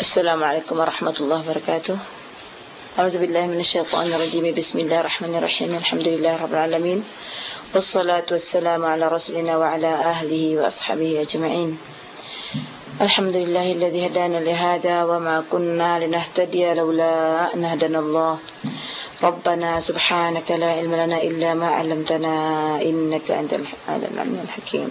السلام عليكم ورحمة الله وبركاته. أعوذ بالله من الشيطان الرجيم. بسم الله الرحمن الرحيم. الحمد لله رب العالمين. والصلاة والسلام على رسولنا وعلى أهله وأصحابه أجمعين. الحمد لله الذي هدانا لهذا وما كنا لنهتدي لولا أن هدنا الله. ربنا سبحانك لا علم لنا إلا ما علمتنا إنك أنت العليم الحكيم.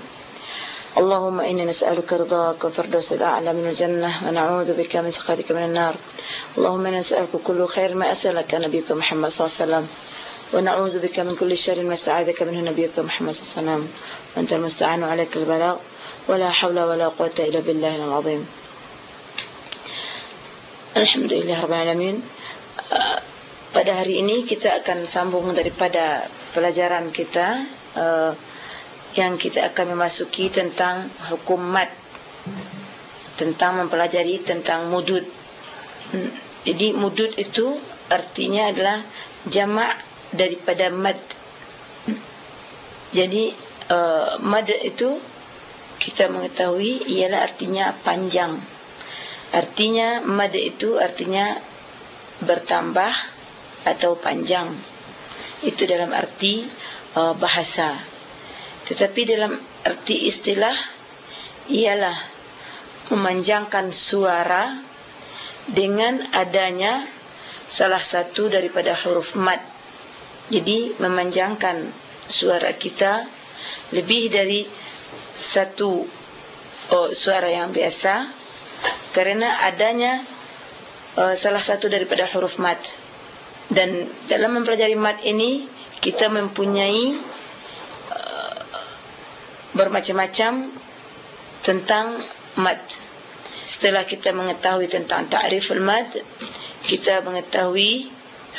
اللهم إنا نسألك رضاك وفردوس الأعلى من الجنة ونعوذ بك من سخطك من النار. اللهم إنا نسألك كل خير ما أسألك نبيك محمد صلى الله عليه وسلم ونعوذ بك من كل شر ما استعاذك منه نبيك محمد صلى الله عليه وسلم. وأنت المستعان عليك البلاغ ولا حول ولا قوة إلا بالله العظيم. Alhamdulillah Rabbil Alamin. Uh, Pada hari ini kita akan sambung daripada pelajaran kita uh, Yang kita akan memasuki tentang hukum mat Tentang mempelajari tentang mudud. Hmm, Jadi mudud itu artinya adalah jamak daripada mad hmm, Jadi uh, mad itu kita mengetahui ialah artinya panjang. Artinya mad itu artinya bertambah atau panjang. Itu dalam arti uh, bahasa tetapi dalam arti istilah ialah memanjangkan suara dengan adanya salah satu daripada huruf mad. Jadi memanjangkan suara kita lebih dari satu oh, suara yang biasa kerana adanya uh, salah satu daripada huruf mad. Dan dalam mempelajari mad ini kita mempunyai bermacam-macam tentang mad. Setelah kita mengetahui tentang ta'riful mad, kita mengetahui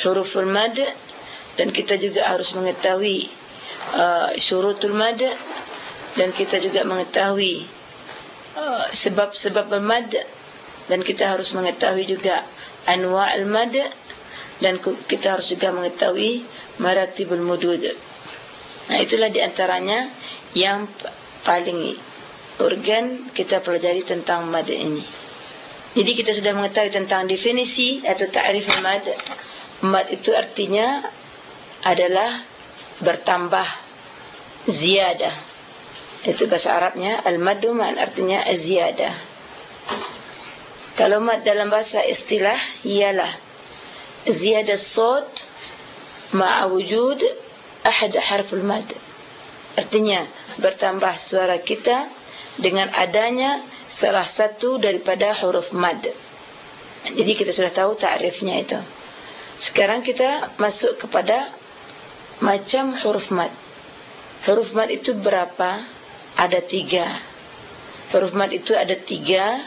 huruful mad dan kita juga harus mengetahui uh, syurutul mad dan kita juga mengetahui uh, sebab-sebab uh, mad dan kita harus mengetahui juga anwa'ul mad dan kita harus juga mengetahui maratibul mudud. Nah itulah di antaranya yang paling urgen kita pelajari tentang mad ini. Jadi kita sudah mengetahui tentang definisi atau ta'rif mad. Mad itu artinya adalah bertambah ziyadah. Itu bahasa Arabnya al-madu man artinya ziyadah. Kalau mad dalam bahasa istilah ialah ziyadah sawt ma'a wujud ahad harful mad. Artinya bertambah suara kita dengan adanya salah satu daripada huruf mad. Jadi kita sudah tahu takrifnya itu. Sekarang kita masuk kepada macam huruf mad. Huruf mad itu berapa? Ada tiga. Huruf mad itu ada tiga.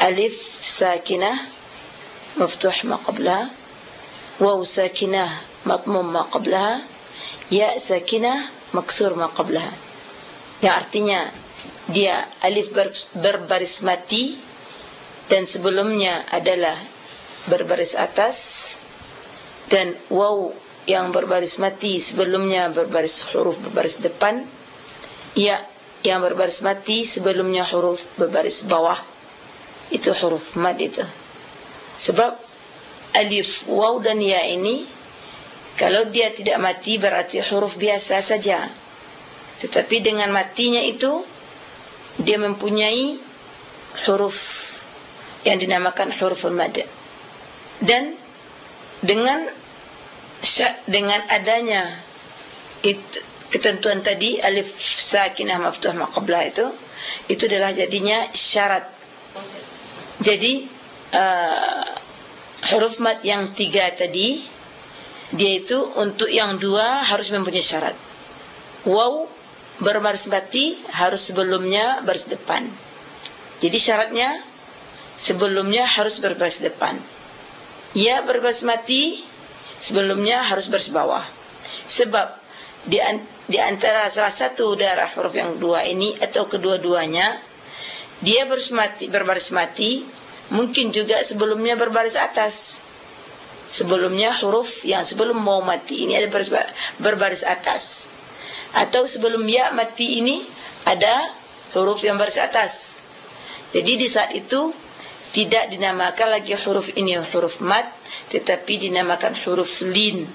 Alif sakinah maftuh ma qablaha. Waw sakinah matmum ma qablaha. Ya sakinah maksur ma qablaha yang artinya dia alif ber, berbaris mati dan sebelumnya adalah berbaris atas dan waw yang berbaris mati sebelumnya berbaris huruf berbaris depan ya yang berbaris mati sebelumnya huruf berbaris bawah. Itu huruf mad itu. Sebab alif waw dan ya ini kalau dia tidak mati berarti huruf biasa saja tetapi dengan matinya itu dia mempunyai huruf yang dinamakan huruful mad. Dan dengan dengan adanya itu, ketentuan tadi alif sakinah maftuh ma qabla itu itu adalah jadinya syarat. Jadi uh, huruf mad yang tiga tadi dia itu untuk yang dua harus mempunyai syarat. Waw berbaris mati harus sebelumnya baris depan. Jadi syaratnya sebelumnya harus berbaris depan. Ya berbaris mati sebelumnya harus baris bawah. Sebab di, di antara salah satu darah huruf yang dua ini atau kedua-duanya dia berbaris mati, berbaris mati mungkin juga sebelumnya berbaris atas. Sebelumnya huruf yang sebelum mau mati ini ada berbaris, atas. Atau sebelum ya mati ini ada huruf yang baris atas. Jadi di saat itu tidak dinamakan lagi huruf ini huruf mat tetapi dinamakan huruf lin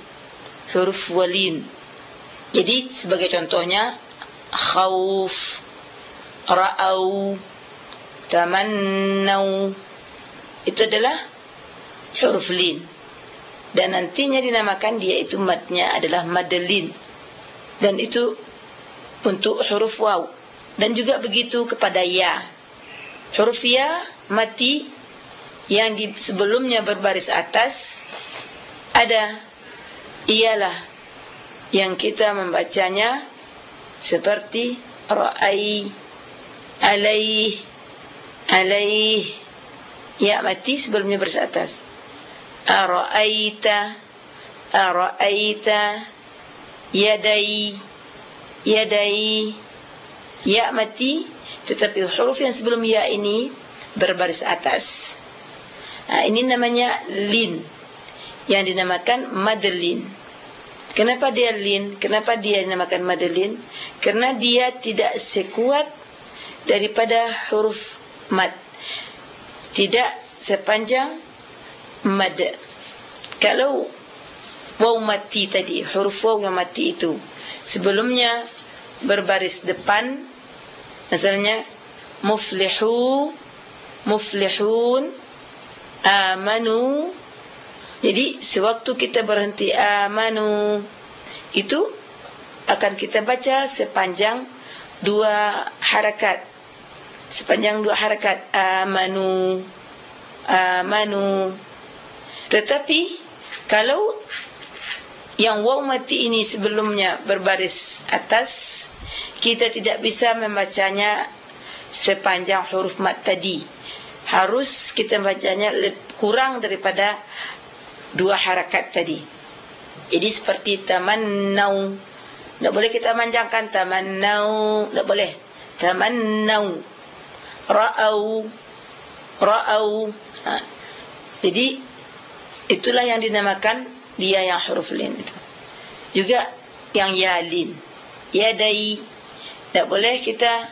huruf walin. Jadi sebagai contohnya khauf ra'au tamannau itu adalah huruf lin dan nantinya dinamakan dia itu matnya adalah madlin dan itu untuk huruf waw. Dan juga begitu kepada ya. Huruf ya mati yang di sebelumnya berbaris atas ada ialah yang kita membacanya seperti ra'ai alaih alaih. Ya mati sebelumnya berbaris atas ara'aita ara'aita yadai yadai ya mati tetapi huruf yang sebelum ya ini berbaris atas. Ha, ini namanya lin. Yang dinamakan madlin. Kenapa dia lin? Kenapa dia dinamakan madlin? Karena dia tidak sekuat daripada huruf mad tidak sepanjang mad. Kalau waw mati tadi huruf waw yang mati itu sebelumnya berbaris depan misalnya muflihu muflihun amanu. Jadi sewaktu kita berhenti amanu itu akan kita baca sepanjang dua harakat. Sepanjang dua harakat amanu amanu tetapi kalau yang waw mati ini sebelumnya berbaris atas kita tidak bisa membacanya sepanjang huruf mat tadi. Harus kita bacanya kurang daripada dua harakat tadi. Jadi seperti tamannau. Tak boleh kita manjangkan tamannau. Tak boleh. Tamannau. Ra'au. Ra'au. Ha. jadi itulah yang dinamakan dia yang huruf lin itu. Juga yang ya lin. Ya dai. Tak boleh kita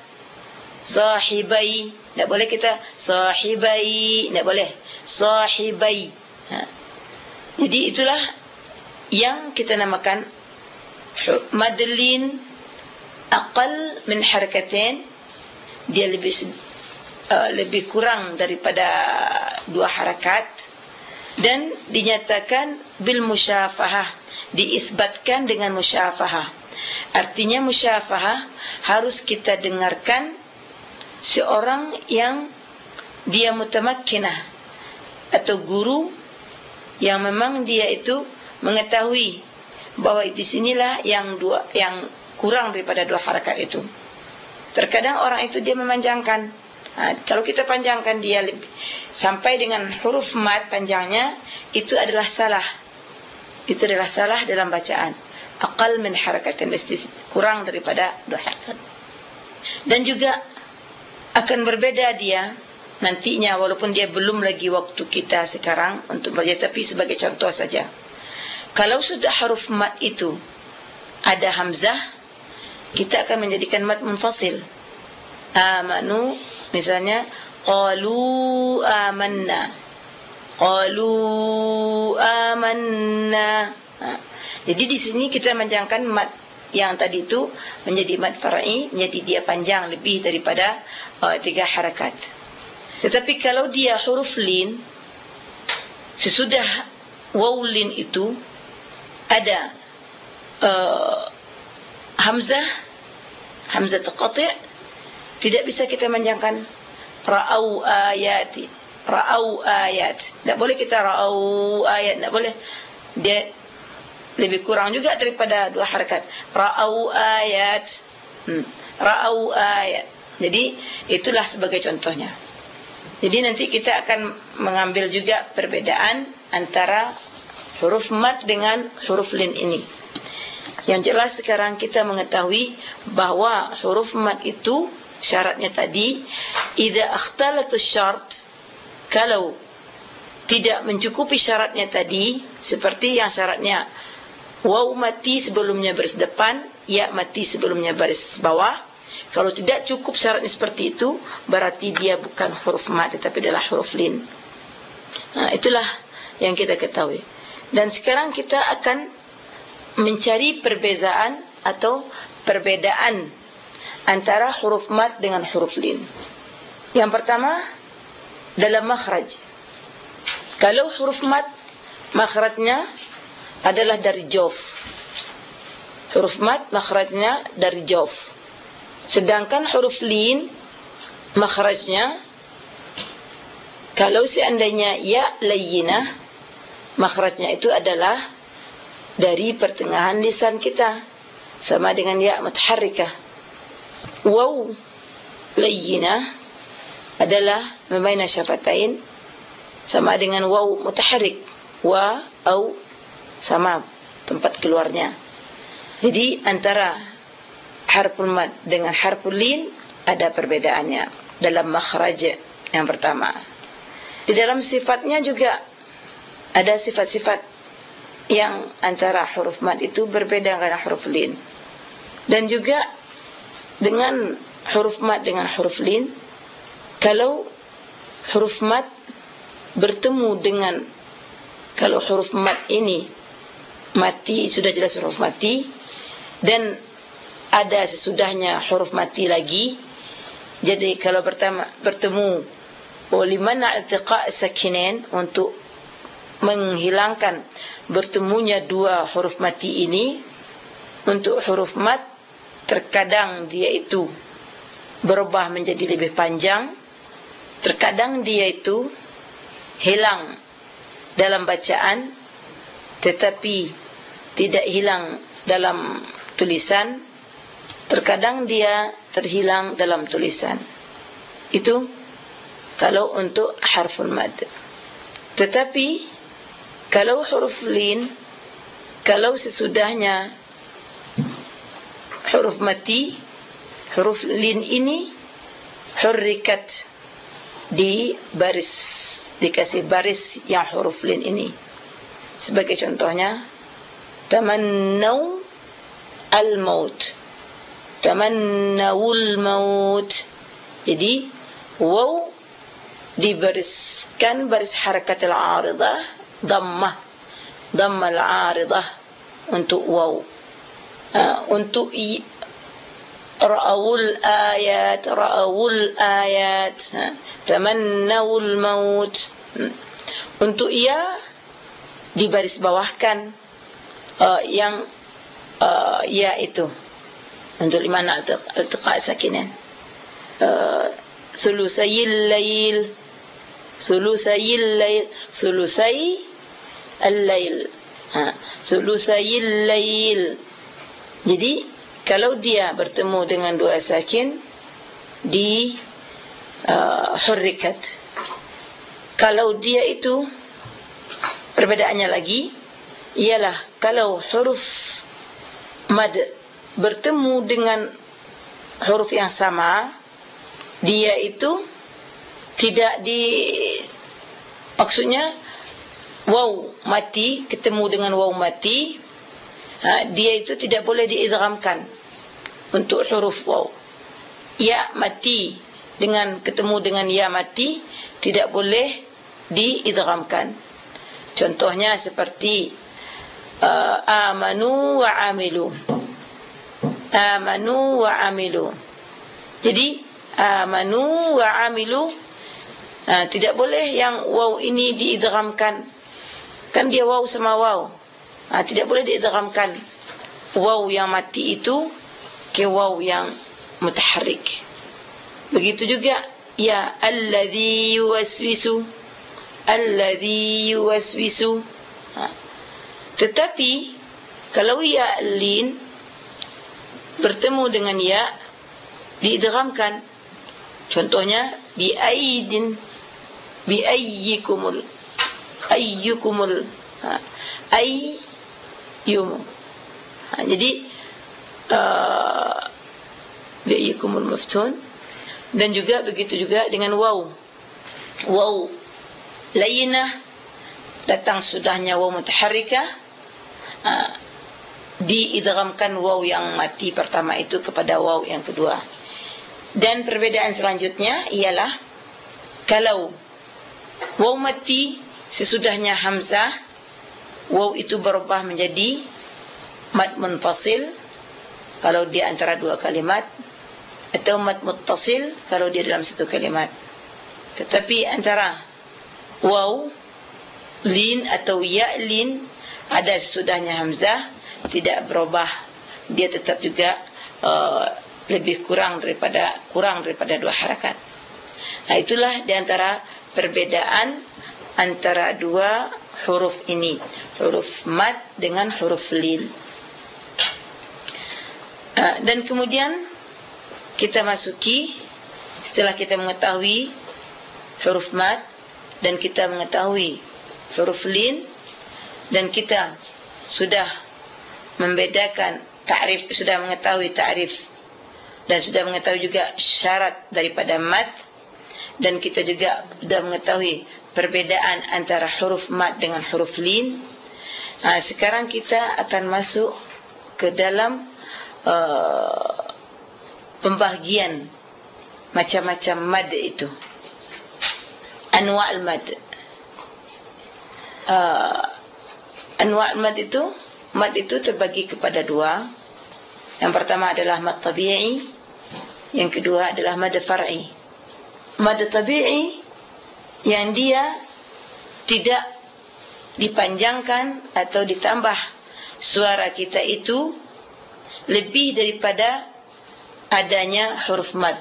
sahibai. Tak boleh kita sahibai. Tak boleh. Sahibai. Ha. Jadi itulah yang kita namakan madlin aqal min harakatain dia lebih uh, lebih kurang daripada dua harakat dan dinyatakan bil musyafahah diisbatkan dengan musyafahah. Artinya musyafahah harus kita dengarkan seorang yang dia mutamakkinah atau guru yang memang dia itu mengetahui bahwa di sinilah yang dua yang kurang daripada dua harakat itu. Terkadang orang itu dia memanjangkan Ha, kalau kita panjangkan dia sampai dengan huruf mat panjangnya itu adalah salah. Itu adalah salah dalam bacaan. Aqal min harakatin mesti kurang daripada dua harakat. Dan juga akan berbeda dia nantinya walaupun dia belum lagi waktu kita sekarang untuk belajar tapi sebagai contoh saja. Kalau sudah huruf mat itu ada hamzah kita akan menjadikan mat munfasil. Amanu misalnya qalu amanna. Qalu amanna. Ha. jadi di sini kita menjangkan mat yang tadi itu menjadi mat far'i menjadi dia panjang lebih daripada uh, tiga harakat. Tetapi kalau dia huruf lin sesudah waw lin itu ada uh, hamzah hamzah qati' tidak bisa kita manjangkan ra'au ayati ra'au ayat tidak boleh kita ra'au ayat tidak boleh. Dia lebih kurang juga daripada dua harakat. Ra'au ayat. Hmm. ra'au ayat. Jadi itulah sebagai contohnya. Jadi nanti kita akan mengambil juga perbedaan antara huruf mat dengan huruf lin ini. Yang jelas sekarang kita mengetahui bahwa huruf mat itu syaratnya tadi idza akhtalatu syart kalau tidak mencukupi syaratnya tadi seperti yang syaratnya waw mati sebelumnya baris depan ya mati sebelumnya baris bawah Kalau tidak cukup syaratnya seperti itu, berarti dia bukan huruf mat tetapi adalah huruf lin. Nah, itulah yang kita ketahui. Dan sekarang kita akan mencari perbezaan atau perbedaan antara huruf mat dengan huruf lin. Yang pertama dalam makhraj. Kalau huruf mat makhrajnya adalah dari jawf. Huruf mat makhrajnya dari jawf. Sedangkan huruf lin makhrajnya kalau seandainya ya layyinah makhrajnya itu adalah dari pertengahan lisan kita sama dengan ya mutaharrikah. Waw layyinah adalah memaina syafatain sama dengan waw mutaharrik wa au sama tempat keluarnya. Jadi antara harful mad dengan harful lin ada perbedaannya dalam makhraj yang pertama. Di dalam sifatnya juga ada sifat-sifat yang antara huruf mad itu berbeda dengan huruf lin. Dan juga dengan huruf mad dengan huruf lin kalau huruf mad bertemu dengan kalau huruf mad ini mati sudah jelas huruf mati dan ada sesudahnya huruf mati lagi. Jadi kalau pertama bertemu walimana iltiqa sakinain untuk menghilangkan bertemunya dua huruf mati ini untuk huruf mat terkadang dia itu berubah menjadi lebih panjang terkadang dia itu hilang dalam bacaan tetapi tidak hilang dalam tulisan terkadang dia terhilang dalam tulisan. Itu kalau untuk harful mad. Tetapi kalau huruf lin kalau sesudahnya huruf mati huruf lin ini hurrikat di baris dikasih baris yang huruf lin ini. Sebagai contohnya tamannau al-maut. Tamannau al-maut jadi waw dibariskan baris harakat al-aridah dhammah dhammah al-aridah untuk waw untuk i ra'awul ayat ra'awul ayat. Tamannawul maut. Untuk ia di baris bawahkan uh, yang uh, ya itu. Untuk lima nak iltiqa sakinan uh, sulusayil lail. Sulusayil lail. Sulusai al-lail. Ha. Sulusayil lail jadi kalau dia bertemu dengan dua sakin di uh, hurrikat. Kalau dia itu Perbedaannya lagi ialah kalau huruf mad bertemu dengan huruf yang sama dia itu tidak di maksudnya waw mati ketemu dengan waw mati ha, dia itu tidak boleh diidghamkan untuk huruf waw ya mati dengan ketemu dengan ya mati tidak boleh diidghamkan Contohnya seperti uh, amanu wa amilu. Amanu wa amilu. Jadi amanu wa amilu uh, tidak boleh yang waw ini diidghamkan. Kan dia waw sama waw. Uh, tidak boleh diidghamkan waw yang mati itu ke waw yang mutaharrik. Begitu juga ya alladhi yuwaswisu alladhi yuwaswisu ha. tetapi kalau ya lin bertemu dengan ya diidghamkan contohnya bi aidin bi ayyikumul ayyukumul ha. ay yum. Ha. jadi uh, bi ayyikumul maftun dan juga begitu juga dengan waw. Waw. Lainah datang sudahnya waw mutaharrikah uh, diidghamkan waw yang mati pertama itu kepada waw yang kedua. Dan perbedaan selanjutnya ialah kalau waw mati sesudahnya hamzah waw itu berubah menjadi mad munfasil kalau dia antara dua kalimat atau mad muttasil kalau dia dalam satu kalimat. Tetapi antara waw lin atau ya lin ada sesudahnya hamzah tidak berubah dia tetap juga uh, lebih kurang daripada kurang daripada dua harakat. Nah itulah di antara perbedaan antara dua huruf ini, huruf mad dengan huruf lin. Uh, dan kemudian kita masuki setelah kita mengetahui huruf mad dan kita mengetahui huruf lin dan kita sudah membedakan ta'rif sudah mengetahui ta'rif dan sudah mengetahui juga syarat daripada mad dan kita juga sudah mengetahui perbedaan antara huruf mad dengan huruf lin. Ha, sekarang kita akan masuk ke dalam uh, pembahagian macam-macam mad itu. Anwa' al-mad uh, anwa' al-mad itu mad itu terbagi kepada dua. Yang pertama adalah mad tabi'i, yang kedua adalah mad far'i. Mad tabi'i yang dia tidak dipanjangkan atau ditambah suara kita itu lebih daripada adanya huruf mad.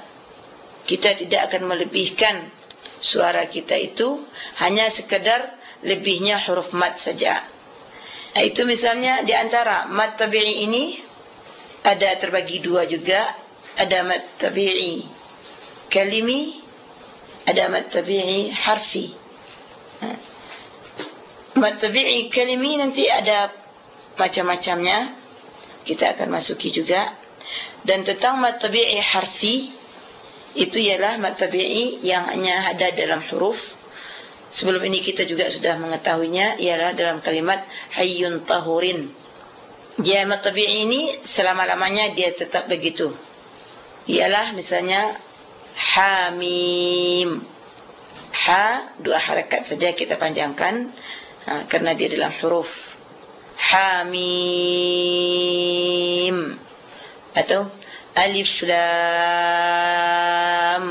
Kita tidak akan melebihkan suara kita itu hanya sekedar lebihnya huruf mad saja. Itu misalnya di antara mad tabi'i ini ada terbagi dua juga ada mad tabi'i kalimi mad tabi'i harfi ha. mad tabi'i kalimi nanti ada macam-macamnya kita akan masuki juga dan tentang mad tabi'i harfi itu ialah mad tabi'i yang hanya ada dalam huruf sebelum ini kita juga sudah mengetahuinya ialah dalam kalimat hayyun tahurin Jamak tabi'i ini selama-lamanya dia tetap begitu. Ialah misalnya hamim. Ha dua harakat saja kita panjangkan. Ha, kerana dia dalam huruf hamim. Atau alif lam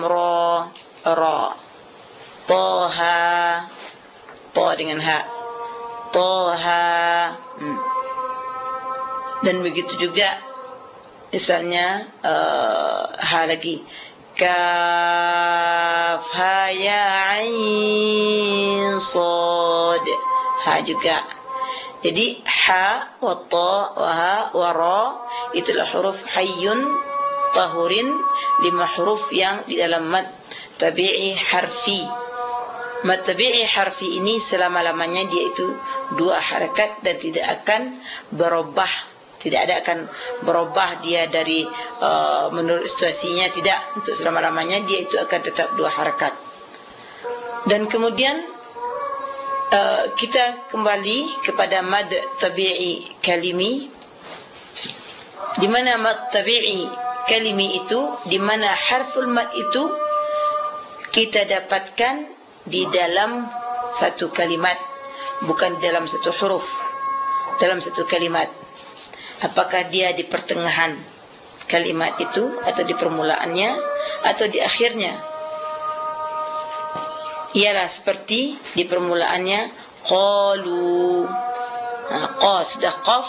ra. Ra. Taha. Ta dengan ha. Taha. Hmm. Dan begitu juga misalnya uh, ha lagi kaf ha ya ain sad ha juga. Jadi ha wa ta wa ha wa ra itulah huruf hayyun tahurin lima huruf yang di dalam mad tabi'i harfi. Mad tabi'i harfi ini selama-lamanya dia itu dua harakat dan tidak akan berubah tidak ada akan berubah dia dari uh, menurut situasinya tidak untuk selama-lamanya dia itu akan tetap dua harakat. Dan kemudian uh, kita kembali kepada mad tabi'i kalimi. Di mana mad tabi'i kalimi itu di mana harful mad itu kita dapatkan di dalam satu kalimat bukan dalam satu huruf dalam satu kalimat apakah dia di pertengahan kalimat itu atau di permulaannya atau di akhirnya? Ialah seperti di permulaannya qalu. Ha qa sudah qaf.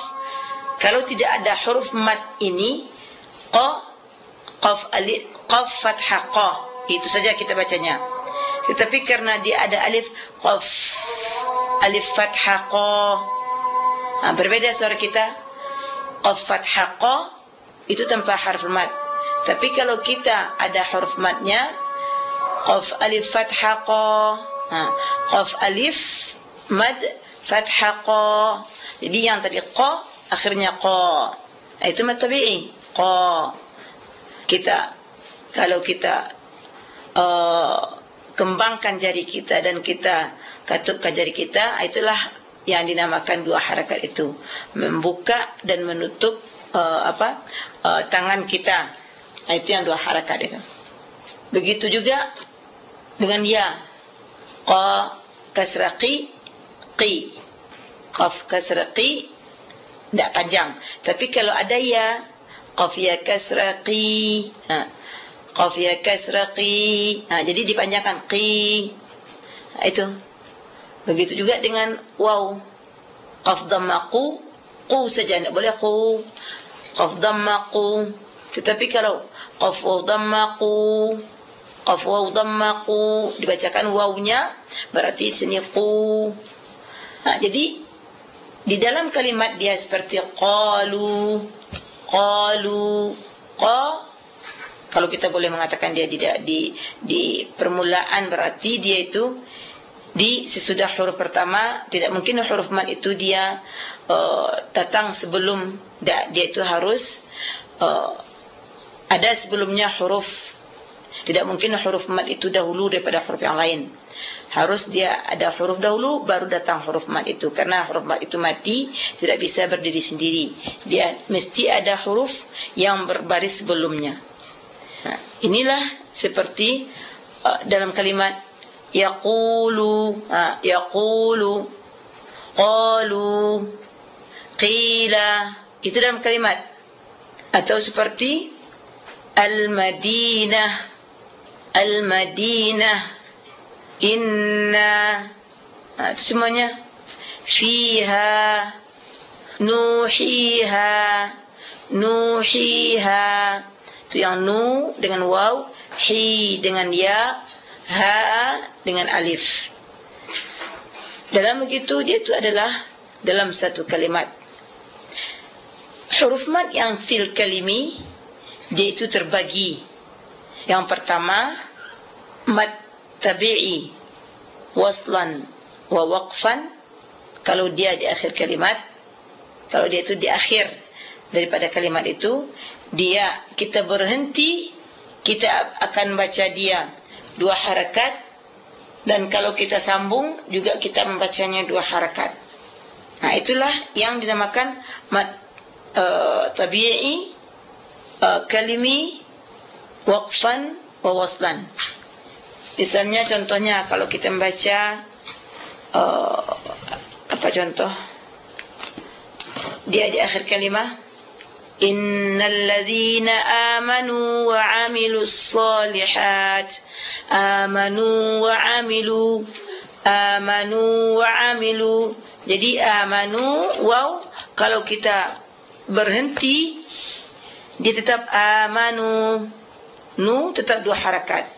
Kalau tidak ada huruf mad ini qa qaf alif qaf fathah qa. Itu saja kita bacanya. Tetapi karena dia ada alif qaf alif fathah qa. Ha, berbeda suara kita qaf fathah qa itu tanpa harf mad. Tapi kalau kita ada huruf madnya qaf alif fathah qa. Ha, qaf alif mad fathah qa. Jadi yang tadi qa akhirnya qa. Itu mad tabi'i. Qa. Kita kalau kita uh, kembangkan jari kita dan kita katupkan jari kita itulah yang dinamakan dua harakat itu. Membuka dan menutup uh, apa uh, tangan kita. Itu yang dua harakat itu. Begitu juga dengan ya. Qa kasrah qi. Qaf kasrah qi tidak panjang. Tapi kalau ada ya qaf ya kasrah qi ha. Qaf ya kasrah qi ha jadi dipanjangkan qi. Ha, itu begitu juga dengan waw. Qaf dhamma qu qu saja tidak boleh qu. Qaf dhamma qu tetapi kalau qaf dhamma qu qaf waw dhamma qu dibacakan wawnya berarti di sini qu. Ha jadi di dalam kalimat dia seperti qalu qalu qa. Kalau kita boleh mengatakan dia tidak di di permulaan berarti dia itu di sesudah huruf pertama tidak mungkin huruf mad itu dia uh, datang sebelum dia, dia itu harus uh, ada sebelumnya huruf. Tidak mungkin huruf mad itu dahulu daripada huruf yang lain. Harus dia ada huruf dahulu baru datang huruf mad itu. Karena huruf mad itu mati tidak bisa berdiri sendiri. Dia mesti ada huruf yang berbaris sebelumnya. Nah, inilah seperti uh, dalam kalimat yaqulu ha, yaqulu qalu qila. Itu dalam kalimat. Atau seperti al-madinah al-madinah inna. Ha, itu semuanya. Fiha nuhiha nuhiha. Itu yang nu dengan waw hi dengan ya ha dengan alif. Dalam begitu dia itu adalah dalam satu kalimat. Huruf mad yang fil kalimi dia itu terbagi. Yang pertama mad tabi'i waslan wa waqfan kalau dia di akhir kalimat kalau dia itu di akhir daripada kalimat itu dia kita berhenti kita akan baca dia dua harakat dan kalau kita sambung juga kita membacanya dua harakat. Nah itulah yang dinamakan mat uh, tabi'i uh, kalimi waqfan wa waslan. Misalnya contohnya kalau kita membaca uh, apa contoh dia di akhir kalimah wa 'amilus solihat amanu wa amilu amanu wa amilu jadi amanu wow kalau kita berhenti dia tetap amanu nu tetap dua harakat.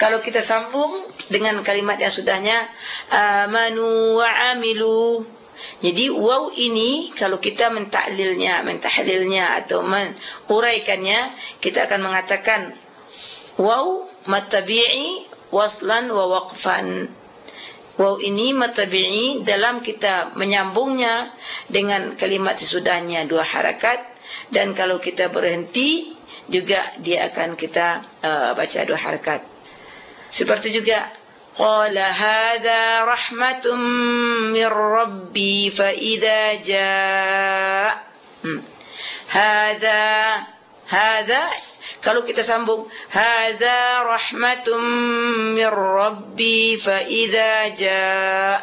Kalau kita sambung dengan kalimat yang sudahnya amanu wa amilu jadi waw ini kalau kita mentaklilnya mentahlilnya atau menguraikannya kita akan mengatakan waw matabi'i waslan wa waqfan. Waw ini matabi'i dalam kita menyambungnya dengan kalimat sesudahnya dua harakat dan kalau kita berhenti juga dia akan kita uh, baca dua harakat. Seperti juga hadza rahmatun mir rabbi fa idza jaa hmm. hadza hadza kalau kita sambung. hadza rahmatum mir rabbi fa idza jaa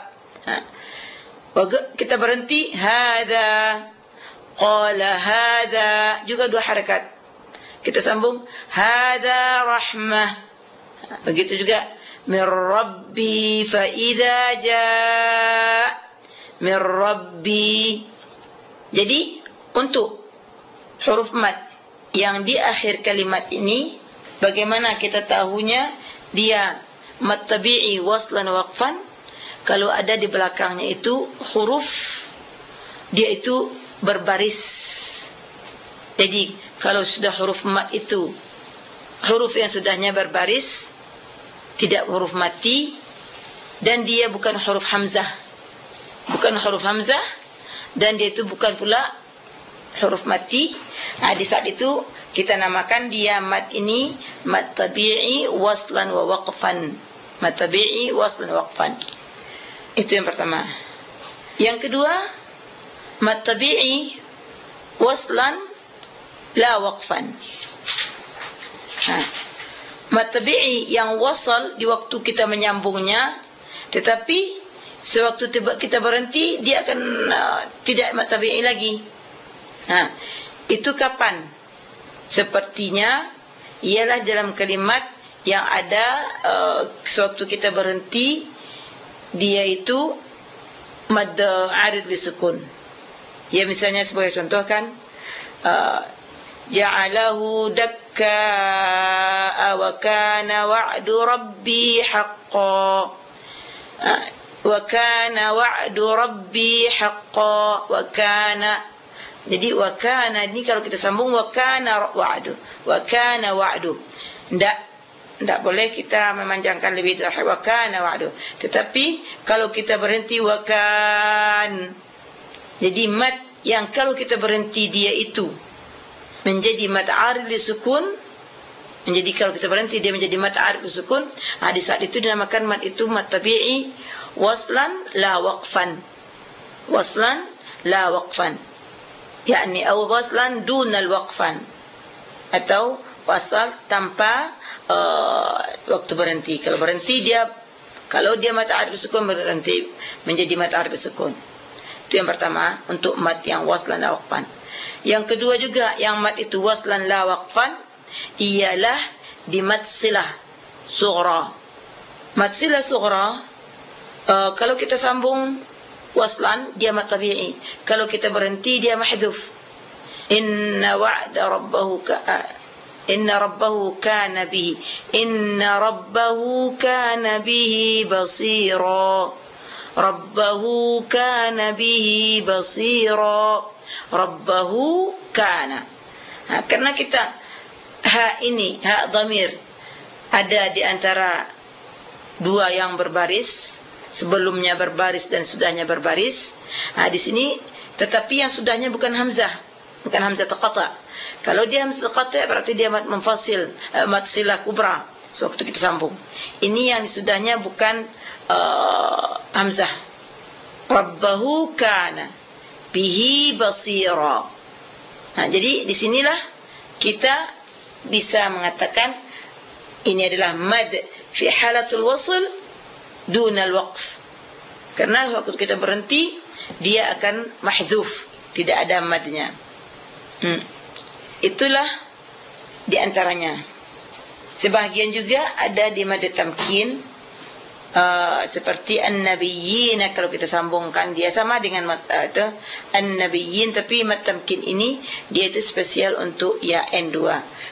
kita berhenti. hadza qala hadza juga dua harakat. Kita sambung. hadza rahmah begitu juga rabbi fa idza jaa mir rabbi. Jadi untuk huruf mad yang di akhir kalimat ini bagaimana kita tahunya? Dia matabi'i waslan waqfan. Kalau ada di belakangnya itu huruf dia itu berbaris. Jadi kalau sudah huruf mat itu huruf yang sudahnya berbaris tidak huruf mati dan dia bukan huruf hamzah bukan huruf hamzah dan dia itu bukan pula huruf mati. Nah, di saat itu kita namakan dia mat ini mat tabi'i waslan wa waqfan. Mat tabi'i waslan wa waqfan. Itu yang pertama. Yang kedua, mat tabi'i waslan la waqfan. Ha. Mat tabi'i yang wasal di waktu kita menyambungnya. Tetapi sewaktu kita berhenti dia akan uh, tidak mat tabi'i lagi. Ha. Itu kapan? Sepertinya ialah dalam kalimat yang ada uh, sewaktu kita berhenti dia itu mad arid bisukun. Ya misalnya sebagai contoh kan uh, ja'alahu rabbi haqqan uh, wa kana wa'du rabbi haqqan wa kana jadi wa kana ni kalau kita sambung wa kana wa'du wa kana wa'du ndak ndak boleh kita memanjangkan lebih dari wa kana wa'du tetapi kalau kita berhenti wa kan jadi mat yang kalau kita berhenti dia itu menjadi mat arid sukun menjadi kalau kita berhenti dia menjadi mat arid sukun ha, di saat itu dinamakan mat itu mat tabi'i waslan la waqfan. Waslan la waqfan. Yakni aw waslan dunal waqfan. Atau wasal tanpa uh, waktu berhenti. Kalau berhenti dia kalau dia mat arif sukun berhenti menjadi mat arif sukun. Itu yang pertama untuk mat yang waslan la waqfan yang kedua juga yang mat itu waslan la waqfan ialah di mat silah sughra. Mat silah sughra uh, kalau kita sambung waslan dia mat tabi'i. Kalau kita berhenti dia mahdhuf. Inna wa'da rabbahu ka inna rabbahu kana bihi. Inna rabbahu kana bihi basira. Rabbahu kana bihi basira rabbahu kana ha, karena kita ha ini ha dhamir ada di antara dua yang berbaris sebelumnya berbaris dan sudahnya berbaris. Ha, di sini tetapi yang sudahnya bukan hamzah, bukan hamzah taqata. Kalau dia hamzah taqata berarti dia mat munfasil, uh, mat silah kubra. Sewaktu kita sambung. Ini yang sudahnya bukan uh, hamzah. Rabbahu kana bihi basira. Ha, jadi di sinilah kita bisa mengatakan ini adalah mad fi halatul wasl dunal waqf. Karena waktu kita berhenti dia akan mahdzuf, tidak ada madnya. Hmm. Itulah di antaranya. Sebahagian juga ada di mad tamkin uh, seperti an-nabiyyin kalau kita sambungkan dia sama dengan uh, itu an-nabiyyin tapi mad tamkin ini dia itu spesial untuk ya n2.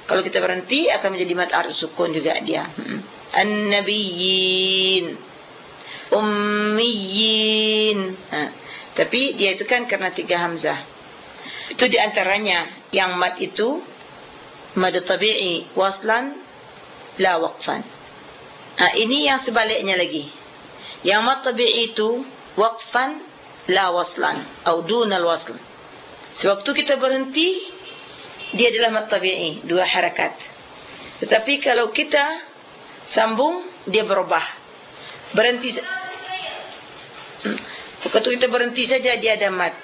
Kalau kita berhenti akan menjadi mad arif sukun juga dia. Hmm. An-nabiyyin ummiyin. Ha. Tapi dia itu kan karena tiga hamzah. Itu di antaranya yang mad itu mad tabi'i waslan la waqfan. Ha, ini yang sebaliknya lagi. Yang mad tabi'i itu waqfan la waslan atau dunal wasl. Sewaktu kita berhenti dia adalah mad tabi'i, dua harakat. Tetapi kalau kita sambung dia berubah berhenti waktu kita berhenti saja dia ada mat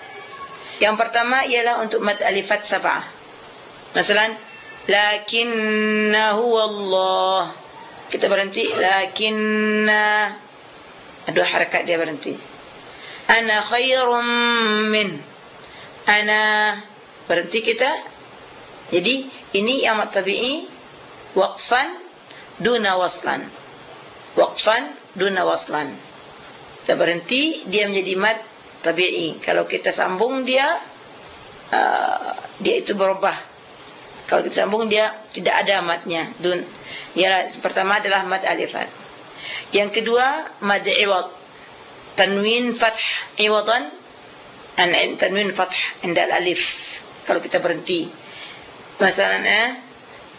yang pertama ialah untuk mat alifat sab'ah masalan lakinnahu Allah kita berhenti lakinna ada harakat dia berhenti ana khairum min ana berhenti kita jadi ini yang tabi'i waqfan duna waslan waqfan duna waslan. Kita berhenti dia menjadi mat tabi'i. Kalau kita sambung dia uh, dia itu berubah Kalau kita sambung dia tidak ada matnya dun. Ya pertama adalah mat alifat. Yang kedua mad iwad. Tanwin fath iwadan an tanwin fath inda alif. Kalau kita berhenti. Masalahnya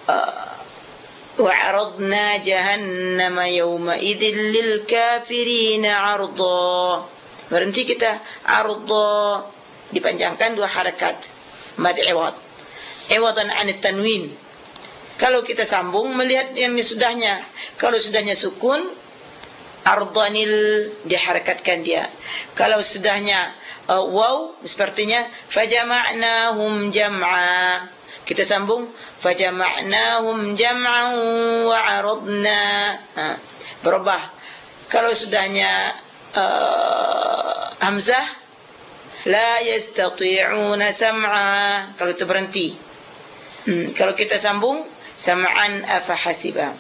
uh, وعرضنا جهنم يومئذ للكافرين عرضا berhenti kita arda dipanjangkan dua harakat mad iwad iwadan an tanwin. Kalau kita sambung melihat yang sudahnya. Kalau sudahnya sukun ardanil diharakatkan dia. Kalau sudahnya uh, waw sepertinya fajama'nahum jam'a. Kita sambung fajama'nahum jam'an wa 'aradna. Ha, berubah. Kalau sudahnya uh, hamzah la yastati'una sam'a. Kalau itu berhenti hmm, kalau kita sambung sam'an afa hasiba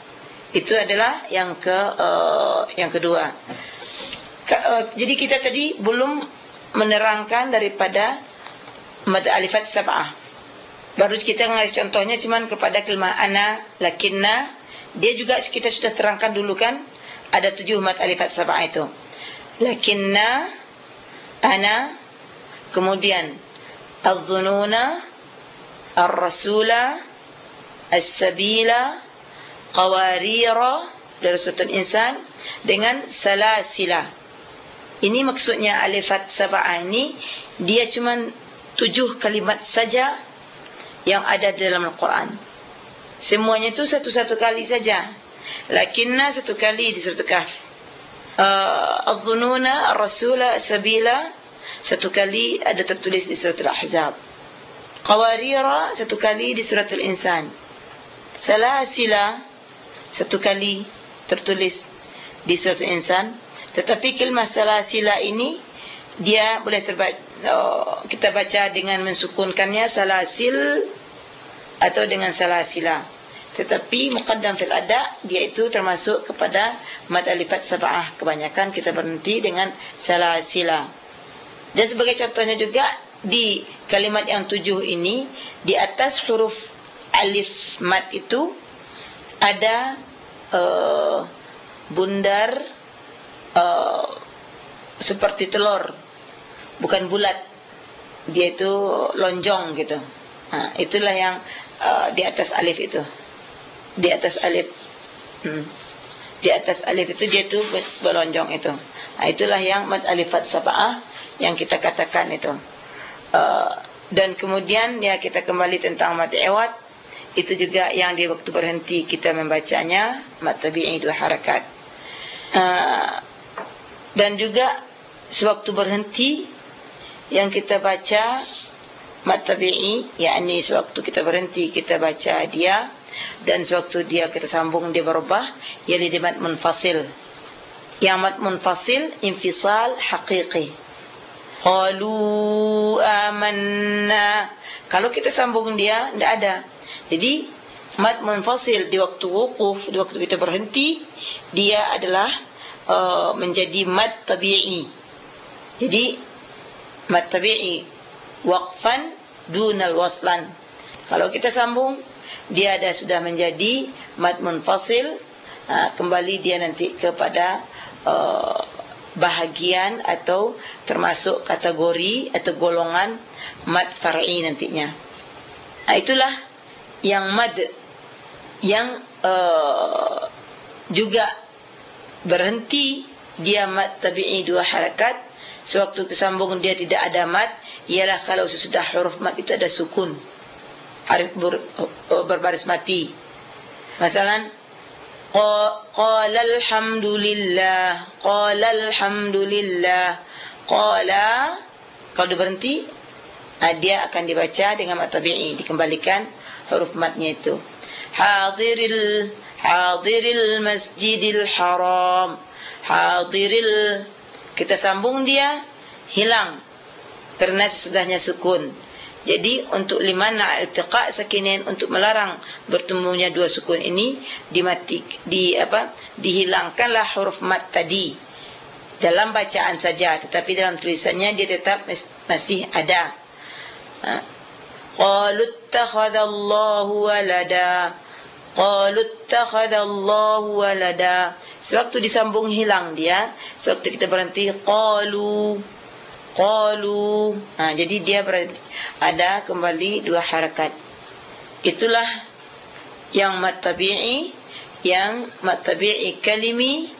itu adalah yang ke uh, yang kedua. Ka, uh, jadi kita tadi belum menerangkan daripada mad alifat sab'ah. Baru kita ngasih contohnya cuman kepada kelima ana lakinna. Dia juga kita sudah terangkan dulu kan ada tujuh mad alifat sab'ah itu. Lakinna ana kemudian az-zununa ar-rasula as-sabila qawarira dari suratul insan dengan salasila. Ini maksudnya alifat sab'ah ini dia cuma tujuh kalimat saja yang ada dalam Al-Quran. Semuanya itu satu-satu kali saja. Lakinna satu kali di surat Kahf. Uh, az-zununa ar-rasula as-sabila satu kali ada tertulis di surat Al-Ahzab. Qawarira satu kali di surat Al-Insan. Salasila satu kali tertulis di surat Al-Insan. Tetapi kalimah salasila ini dia boleh terbaca oh, kita baca dengan mensukunkannya salasil atau dengan salasila. Tetapi muqaddam fil ada dia itu termasuk kepada mad alifat sab'ah. Kebanyakan kita berhenti dengan salasila. Dan sebagai contohnya juga di kalimat yang tujuh ini di atas huruf alif mat itu ada uh, bundar uh, seperti telur bukan bulat dia itu lonjong gitu. Ha, itulah yang uh, di atas alif itu. Di atas alif. Hmm. Di atas alif itu dia itu berlonjong itu. Ha, itulah yang mat alifat sab'ah yang kita katakan itu. Uh, dan kemudian ya kita kembali tentang mati ewat itu juga yang di waktu berhenti kita membacanya mat tabi'i dua harakat. Uh, dan juga sewaktu berhenti yang kita baca mat tabi'i yakni sewaktu kita berhenti kita baca dia dan sewaktu dia kita sambung dia berubah yakni di mat munfasil. Yang mat munfasil infisal haqiqi. Qalu amanna. Kalau kita sambung dia tidak ada. Jadi mad munfasil di waktu wukuf, di waktu kita berhenti, dia adalah uh, menjadi mad tabi'i. Jadi mad tabi'i waqfan dunal waslan. Kalau kita sambung dia ada sudah menjadi mad munfasil, uh, kembali dia nanti kepada uh, bahagian atau termasuk kategori atau golongan mad far'i nantinya. Nah, itulah yang mad yang uh, juga berhenti dia mad tabi'i dua harakat sewaktu kesambung dia tidak ada mad ialah kalau sesudah huruf mad itu ada sukun harif ber, uh, berbaris mati. Masalan قال الحمد لله قال الحمد لله قال kalau dia berhenti ah, dia akan dibaca dengan mat tabi'i dikembalikan huruf matnya itu hadiril hadiril masjidil haram hadiril kita sambung dia hilang karena sudahnya sukun jadi untuk limana iltiqa sakinin untuk melarang bertemunya dua sukun ini dimatik di apa dihilangkanlah huruf mat tadi dalam bacaan saja tetapi dalam tulisannya dia tetap masih ada. Ha? Qalu ittakhadallahu walada. Qalu ittakhadallahu walada. Sewaktu disambung hilang dia, sewaktu kita berhenti qalu qalu. Ha, jadi dia ada kembali dua harakat. Itulah yang mat tabi'i yang mat tabi'i kalimi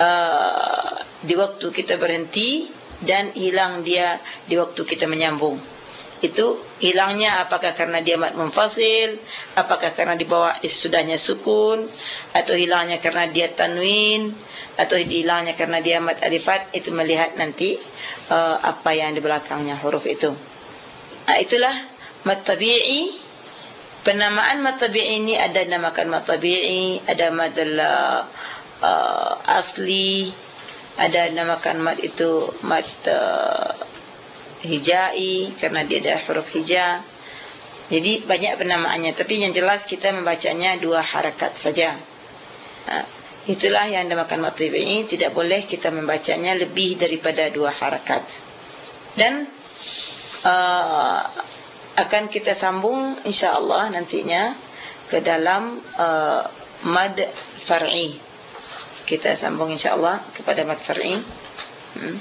uh, di waktu kita berhenti dan hilang dia di waktu kita menyambung itu hilangnya apakah karena dia mat munfasil apakah karena dibawa sesudahnya sukun atau hilangnya karena dia tanwin atau hilangnya karena dia mat alifat itu melihat nanti uh, apa yang di belakangnya huruf itu. Nah, itulah mat tabi'i penamaan mad tabi'i ini ada namakan mad tabi'i ada mad uh, asli ada namakan mad itu mad uh, hijai karena dia ada huruf hija jadi banyak penamaannya. Tapi yang jelas kita membacanya dua harakat saja. Ha, itulah yang mad tabi'i tidak boleh kita membacanya lebih daripada dua harakat. Dan uh, akan kita sambung insyaallah nantinya ke dalam uh, mad far'i. Kita sambung insyaallah kepada mad far'i. Hmm.